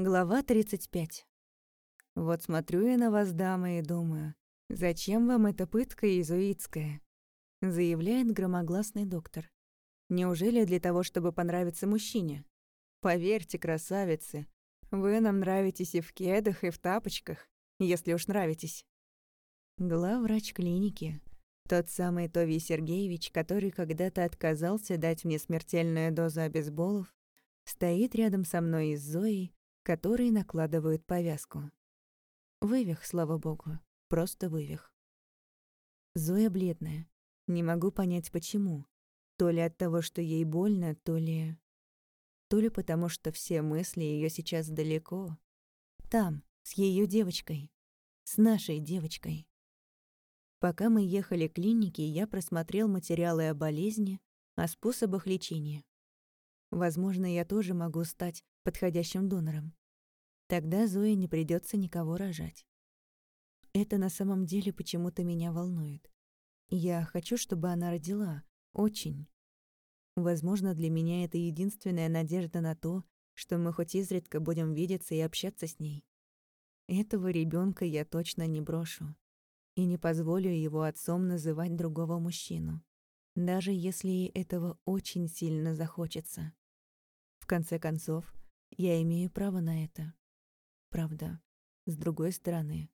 Глава 35. Вот смотрю я на вас, дамы, и думаю, зачем вам эта пытка иезуитская? Заявляет громогласный доктор. Неужели для того, чтобы понравиться мужчине? Поверьте, красавицы, вы нам нравитесь и в кедах, и в тапочках, если уж нравитесь. Главврач клиники, тот самый Тови Сергеевич, который когда-то отказался дать мне смертельную дозу обезболов, стоит рядом со мной и с Зоей, которые накладывают повязку. Вывих, слава богу, просто вывих. Зоя бледная. Не могу понять, почему. То ли от того, что ей больно, то ли... То ли потому, что все мысли ее сейчас далеко. Там, с ее девочкой. С нашей девочкой. Пока мы ехали к клинике, я просмотрел материалы о болезни, о способах лечения. Возможно, я тоже могу стать подходящим донором. Тогда Зое не придется никого рожать. Это на самом деле почему-то меня волнует. Я хочу, чтобы она родила. Очень. Возможно, для меня это единственная надежда на то, что мы хоть изредка будем видеться и общаться с ней. Этого ребенка я точно не брошу. И не позволю его отцом называть другого мужчину. Даже если ей этого очень сильно захочется. В конце концов, я имею право на это. Правда, с другой стороны,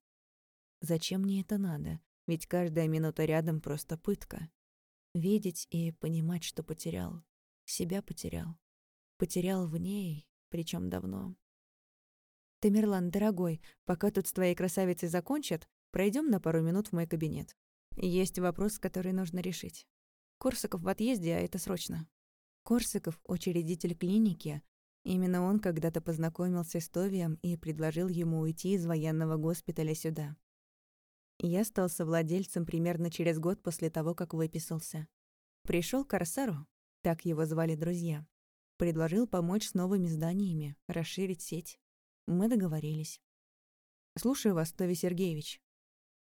зачем мне это надо? Ведь каждая минута рядом просто пытка. Видеть и понимать, что потерял. Себя потерял. Потерял в ней, причем давно. Тамерлан, дорогой, пока тут с твоей красавицей закончат, пройдем на пару минут в мой кабинет. Есть вопрос, который нужно решить. Корсаков в отъезде, а это срочно. Корсаков — учредитель клиники, Именно он когда-то познакомился с Товием и предложил ему уйти из военного госпиталя сюда. Я стал совладельцем примерно через год после того, как выписался. Пришел к Корсару, так его звали друзья. Предложил помочь с новыми зданиями, расширить сеть. Мы договорились. «Слушаю вас, Тови Сергеевич».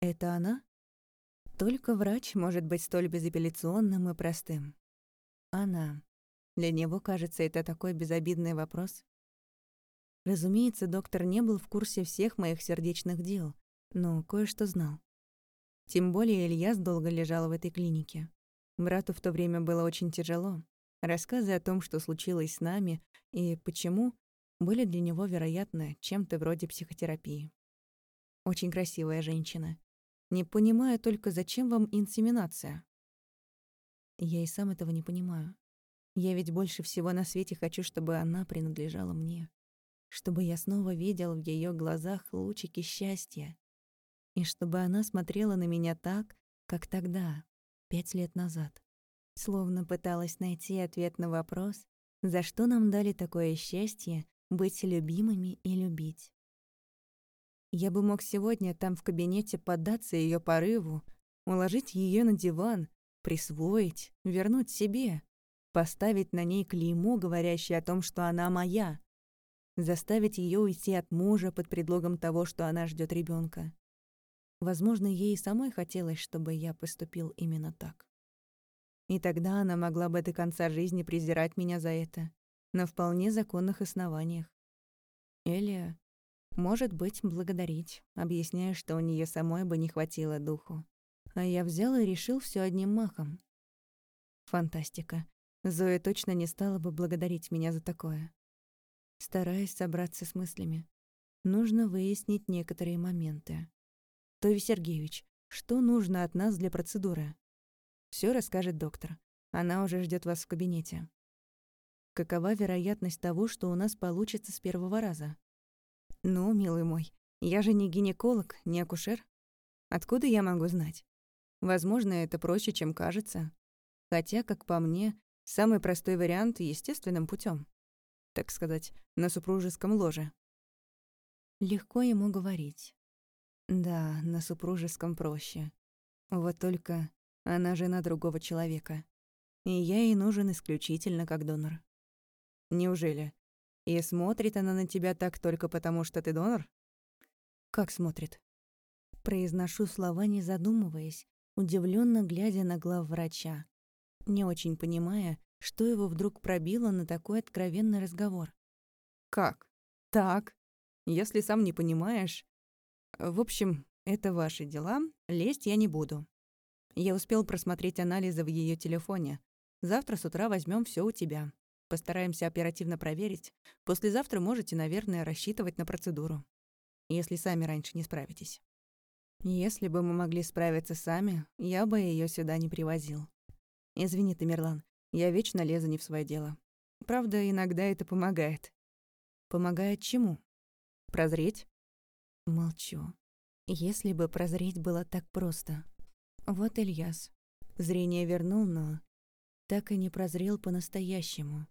«Это она?» Только врач может быть столь безапелляционным и простым. Она. Для него, кажется, это такой безобидный вопрос. Разумеется, доктор не был в курсе всех моих сердечных дел, но кое-что знал. Тем более Ильяс долго лежал в этой клинике. Брату в то время было очень тяжело. Рассказы о том, что случилось с нами и почему, были для него, вероятно, чем-то вроде психотерапии. Очень красивая женщина. Не понимаю только, зачем вам инсеминация? Я и сам этого не понимаю. Я ведь больше всего на свете хочу, чтобы она принадлежала мне. Чтобы я снова видел в ее глазах лучики счастья. И чтобы она смотрела на меня так, как тогда, пять лет назад. Словно пыталась найти ответ на вопрос, за что нам дали такое счастье быть любимыми и любить. Я бы мог сегодня там в кабинете поддаться ее порыву, уложить ее на диван, присвоить, вернуть себе, поставить на ней клеймо, говорящее о том, что она моя, заставить ее уйти от мужа под предлогом того, что она ждет ребенка. Возможно, ей самой хотелось, чтобы я поступил именно так. И тогда она могла бы до конца жизни презирать меня за это, на вполне законных основаниях. Или, может быть, благодарить, объясняя, что у нее самой бы не хватило духу. А я взял и решил все одним махом. Фантастика. Зоя точно не стала бы благодарить меня за такое. Стараясь собраться с мыслями, нужно выяснить некоторые моменты. Тови Сергеевич, что нужно от нас для процедуры? Все расскажет доктор. Она уже ждет вас в кабинете. Какова вероятность того, что у нас получится с первого раза? Ну, милый мой, я же не гинеколог, не акушер. Откуда я могу знать? Возможно, это проще, чем кажется. Хотя, как по мне, Самый простой вариант — естественным путем, Так сказать, на супружеском ложе. Легко ему говорить. Да, на супружеском проще. Вот только она жена другого человека. И я ей нужен исключительно как донор. Неужели? И смотрит она на тебя так только потому, что ты донор? Как смотрит? Произношу слова, не задумываясь, удивленно глядя на главврача не очень понимая, что его вдруг пробило на такой откровенный разговор. «Как? Так? Если сам не понимаешь... В общем, это ваши дела, лезть я не буду. Я успел просмотреть анализы в ее телефоне. Завтра с утра возьмем все у тебя. Постараемся оперативно проверить. Послезавтра можете, наверное, рассчитывать на процедуру. Если сами раньше не справитесь. Если бы мы могли справиться сами, я бы ее сюда не привозил. Извини, Тамерлан, я вечно лезу не в свое дело. Правда, иногда это помогает. Помогает чему? Прозреть? Молчу. Если бы прозреть было так просто. Вот Ильяс. Зрение вернул, но так и не прозрел по-настоящему.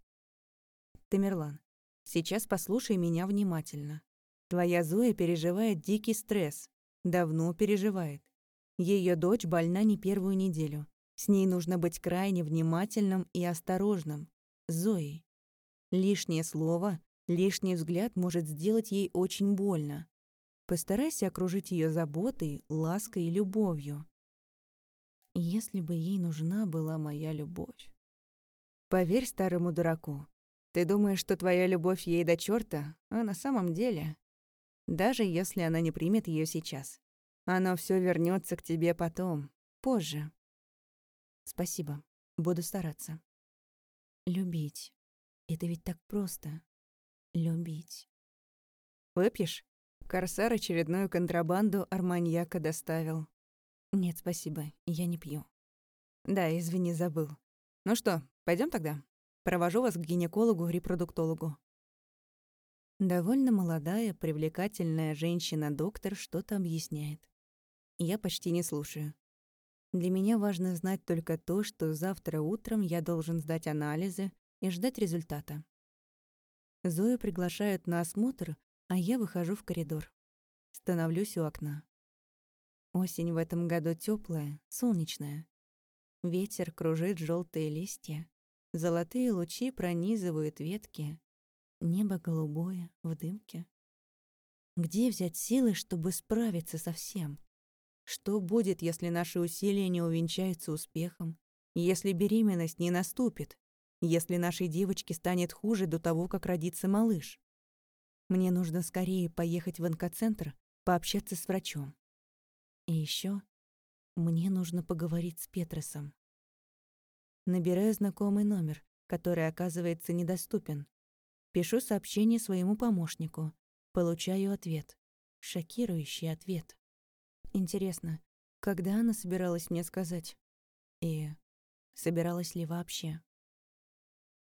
Тамерлан, сейчас послушай меня внимательно. Твоя Зоя переживает дикий стресс. Давно переживает. Ее дочь больна не первую неделю. С ней нужно быть крайне внимательным и осторожным. Зоей. Лишнее слово, лишний взгляд может сделать ей очень больно. Постарайся окружить ее заботой, лаской и любовью. Если бы ей нужна была моя любовь. Поверь старому дураку. Ты думаешь, что твоя любовь ей до чёрта, а на самом деле... Даже если она не примет ее сейчас. Оно все вернется к тебе потом, позже. Спасибо. Буду стараться. Любить. Это ведь так просто. Любить. Выпьешь? Корсар очередную контрабанду арманьяка доставил. Нет, спасибо, я не пью. Да, извини, забыл. Ну что, пойдем тогда? Провожу вас к гинекологу-репродуктологу. Довольно молодая, привлекательная женщина-доктор что-то объясняет. Я почти не слушаю. Для меня важно знать только то, что завтра утром я должен сдать анализы и ждать результата. Зою приглашают на осмотр, а я выхожу в коридор. Становлюсь у окна. Осень в этом году теплая, солнечная. Ветер кружит желтые листья. Золотые лучи пронизывают ветки. Небо голубое, в дымке. Где взять силы, чтобы справиться со всем? Что будет, если наши усилия не увенчаются успехом? Если беременность не наступит? Если нашей девочке станет хуже до того, как родится малыш? Мне нужно скорее поехать в онкоцентр, пообщаться с врачом. И еще мне нужно поговорить с Петросом. Набираю знакомый номер, который оказывается недоступен. Пишу сообщение своему помощнику. Получаю ответ. Шокирующий ответ. Интересно, когда она собиралась мне сказать? И собиралась ли вообще?